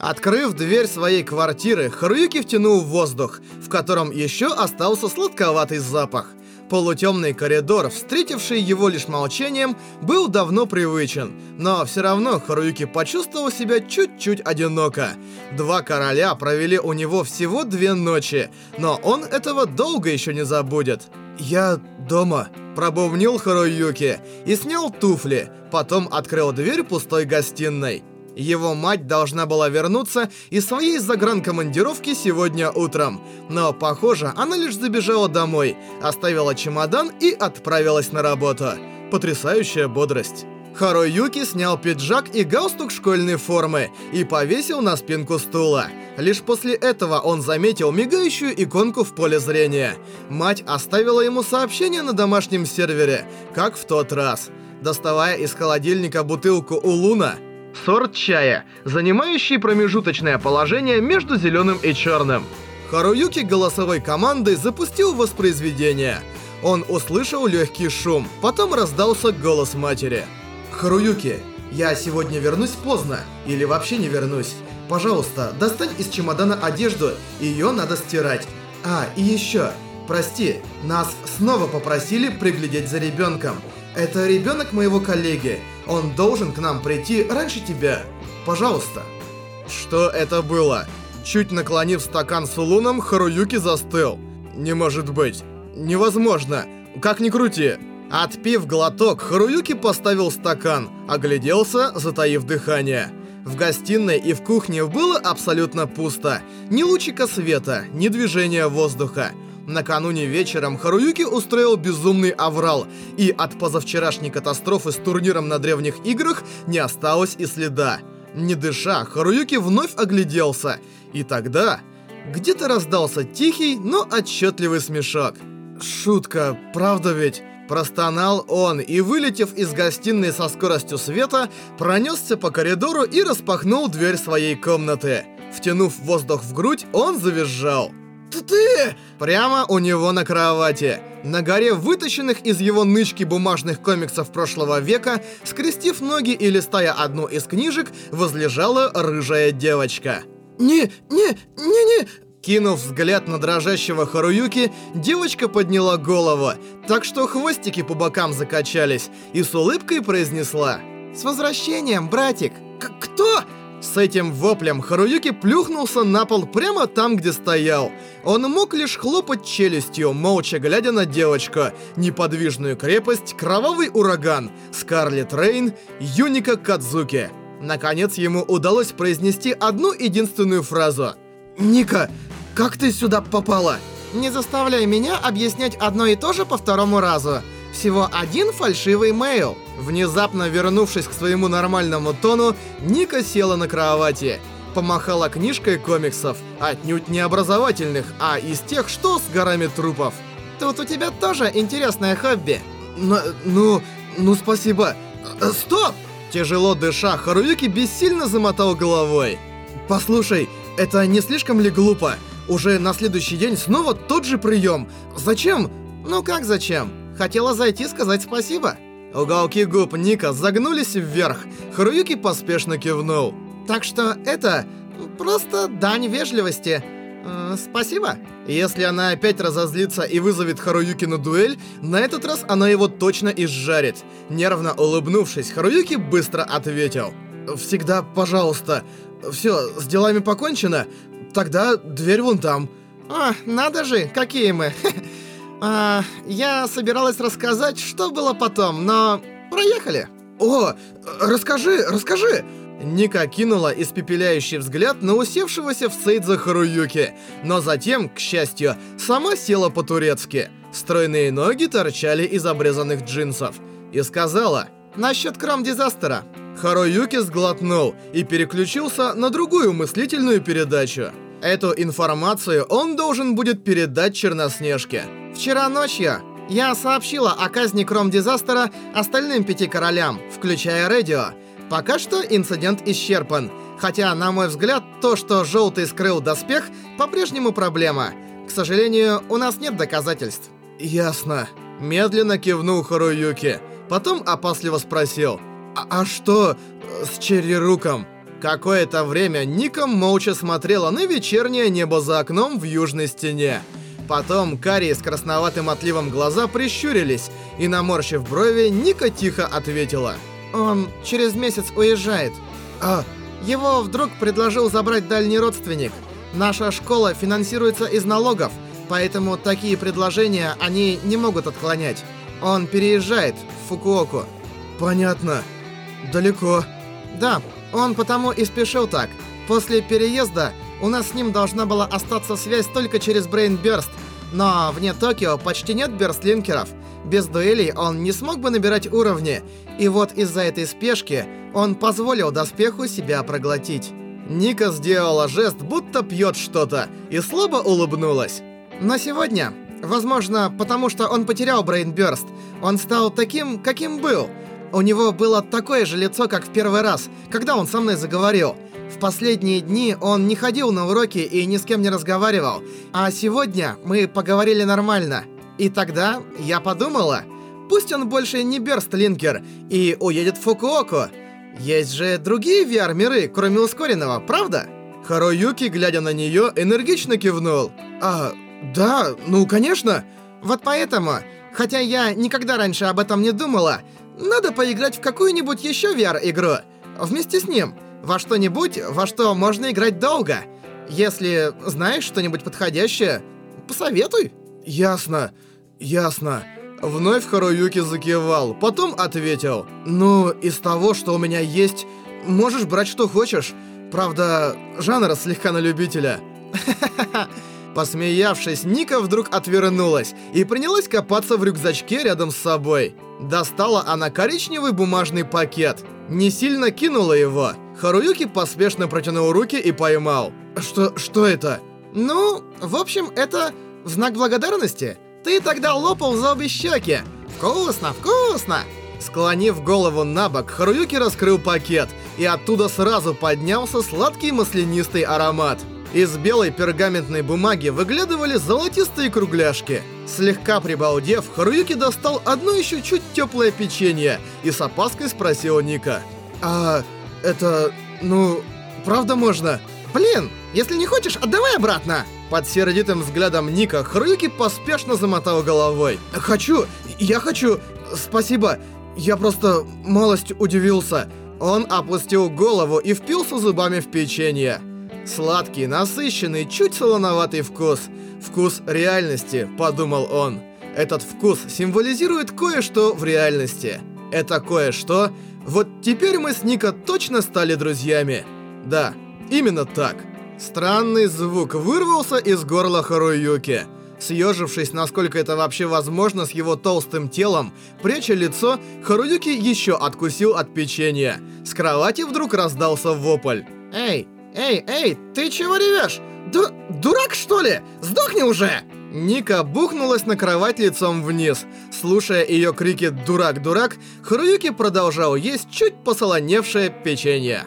Открыв дверь своей квартиры, Харуюки втянул воздух, в котором еще остался сладковатый запах. Полутемный коридор, встретивший его лишь молчанием, был давно привычен, но все равно Харуюки почувствовал себя чуть-чуть одиноко. Два короля провели у него всего две ночи, но он этого долго еще не забудет. «Я дома», — пробовнил Харуюки и снял туфли, потом открыл дверь пустой гостиной. Его мать должна была вернуться из своей загранкомандировки сегодня утром. Но, похоже, она лишь забежала домой, оставила чемодан и отправилась на работу. Потрясающая бодрость. Харуюки снял пиджак и галстук школьной формы и повесил на спинку стула. Лишь после этого он заметил мигающую иконку в поле зрения. Мать оставила ему сообщение на домашнем сервере, как в тот раз. Доставая из холодильника бутылку Улуна, Сорт чая, занимающий промежуточное положение между зеленым и черным. Харуюки голосовой командой запустил воспроизведение. Он услышал легкий шум, потом раздался голос матери. «Харуюки, я сегодня вернусь поздно, или вообще не вернусь. Пожалуйста, достань из чемодана одежду, ее надо стирать. А, и еще, прости, нас снова попросили приглядеть за ребенком. Это ребенок моего коллеги. Он должен к нам прийти раньше тебя. Пожалуйста. Что это было? Чуть наклонив стакан с улуном, Харуюки застыл. Не может быть. Невозможно. Как ни крути. Отпив глоток, Харуюки поставил стакан, огляделся, затаив дыхание. В гостиной и в кухне было абсолютно пусто. Ни лучика света, ни движения воздуха. Накануне вечером Харуюки устроил безумный аврал, и от позавчерашней катастрофы с турниром на древних играх не осталось и следа. Не дыша, Харуюки вновь огляделся, и тогда где-то раздался тихий, но отчетливый смешок. «Шутка, правда ведь?» Простонал он и, вылетев из гостиной со скоростью света, пронесся по коридору и распахнул дверь своей комнаты. Втянув воздух в грудь, он завизжал. «Ты!» Прямо у него на кровати. На горе вытащенных из его нычки бумажных комиксов прошлого века, скрестив ноги и листая одну из книжек, возлежала рыжая девочка. «Не, не, не, не!» Кинув взгляд на дрожащего Харуюки, девочка подняла голову, так что хвостики по бокам закачались, и с улыбкой произнесла «С возвращением, братик!» К «Кто?» С этим воплем Харуюки плюхнулся на пол прямо там, где стоял. Он мог лишь хлопать челюстью, молча глядя на девочку, неподвижную крепость, кровавый ураган, Скарлет Рейн, Юника Кадзуки. Наконец ему удалось произнести одну единственную фразу. «Ника, как ты сюда попала?» «Не заставляй меня объяснять одно и то же по второму разу. Всего один фальшивый мейл». Внезапно вернувшись к своему нормальному тону, Ника села на кровати. Помахала книжкой комиксов, отнюдь не образовательных, а из тех, что с горами трупов. «Тут у тебя тоже интересное хобби». Н ну, ну спасибо. Э, стоп! Тяжело дыша, Харуюки бессильно замотал головой. «Послушай, это не слишком ли глупо? Уже на следующий день снова тот же прием. Зачем?» «Ну как зачем? Хотела зайти сказать спасибо». Уголки губ Ника загнулись вверх. Харуюки поспешно кивнул. Так что это просто дань вежливости. Э, спасибо. Если она опять разозлится и вызовет Харуюки на дуэль, на этот раз она его точно изжарит. Нервно улыбнувшись, Харуюки быстро ответил. «Всегда пожалуйста. Все, с делами покончено? Тогда дверь вон там». «О, надо же, какие мы. А, я собиралась рассказать, что было потом, но... Проехали. О, расскажи, расскажи. Ника кинула испепеляющий взгляд на усевшегося в Сейдза Харуюки, но затем, к счастью, сама села по-турецки. Стройные ноги торчали из обрезанных джинсов. И сказала, насчет крам-дизастера. Харуюки сглотнул и переключился на другую мыслительную передачу. Эту информацию он должен будет передать Черноснежке. Вчера ночью я сообщила о казни Кром-Дизастера остальным пяти королям, включая Редио. Пока что инцидент исчерпан. Хотя, на мой взгляд, то, что Желтый скрыл доспех, по-прежнему проблема. К сожалению, у нас нет доказательств. Ясно. Медленно кивнул Харуюки. Потом опасливо спросил. А, а что с Черри Руком? Какое-то время Ника молча смотрела на вечернее небо за окном в южной стене. Потом карие с красноватым отливом глаза прищурились, и наморщив брови, Ника тихо ответила. «Он через месяц уезжает. А, его вдруг предложил забрать дальний родственник. Наша школа финансируется из налогов, поэтому такие предложения они не могут отклонять. Он переезжает в Фукуоку». «Понятно. Далеко». «Да, он потому и спешил так. После переезда у нас с ним должна была остаться связь только через Брейнберст, но вне Токио почти нет берстлинкеров. Без дуэлей он не смог бы набирать уровни, и вот из-за этой спешки он позволил доспеху себя проглотить. Ника сделала жест, будто пьет что-то, и слабо улыбнулась. Но сегодня, возможно, потому что он потерял Брейнберст, он стал таким, каким был — у него было такое же лицо, как в первый раз, когда он со мной заговорил. В последние дни он не ходил на уроки и ни с кем не разговаривал. А сегодня мы поговорили нормально. И тогда я подумала, пусть он больше не Берстлинкер и уедет в Фукуоку. Есть же другие VR-миры, кроме ускоренного, правда? Харуюки, глядя на нее, энергично кивнул. А, да, ну конечно. Вот поэтому, хотя я никогда раньше об этом не думала, надо поиграть в какую-нибудь еще VR-игру. Вместе с ним. Во что-нибудь, во что можно играть долго. Если знаешь что-нибудь подходящее, посоветуй. Ясно, ясно. Вновь Харуюки закивал, потом ответил. Ну, из того, что у меня есть, можешь брать что хочешь. Правда, жанр слегка на любителя. Посмеявшись, Ника вдруг отвернулась и принялась копаться в рюкзачке рядом с собой. Достала она коричневый бумажный пакет. Не сильно кинула его. Харуюки поспешно протянул руки и поймал. Что, что это? Ну, в общем, это в знак благодарности. Ты тогда лопал за обе щеки. Вкусно, вкусно! Склонив голову на бок, Харуюки раскрыл пакет, и оттуда сразу поднялся сладкий маслянистый аромат. Из белой пергаментной бумаги выглядывали золотистые кругляшки. Слегка прибалдев, Харуюки достал одно еще чуть теплое печенье и с опаской спросил Ника. «А это... ну... правда можно?» «Блин, если не хочешь, отдавай обратно!» Под сердитым взглядом Ника Харуюки поспешно замотал головой. «Хочу! Я хочу! Спасибо! Я просто малость удивился!» Он опустил голову и впился зубами в печенье. Сладкий, насыщенный, чуть солоноватый вкус. Вкус реальности, подумал он. Этот вкус символизирует кое-что в реальности. Это кое-что... Вот теперь мы с Ника точно стали друзьями. Да, именно так. Странный звук вырвался из горла Харуюки. Съежившись, насколько это вообще возможно с его толстым телом, пряча лицо, Харуюки еще откусил от печенья. С кровати вдруг раздался вопль. «Эй, «Эй, эй, ты чего ревешь? Ду дурак, что ли? Сдохни уже!» Ника бухнулась на кровать лицом вниз. Слушая ее крики «Дурак, дурак», Харуюки продолжал есть чуть посолоневшее печенье.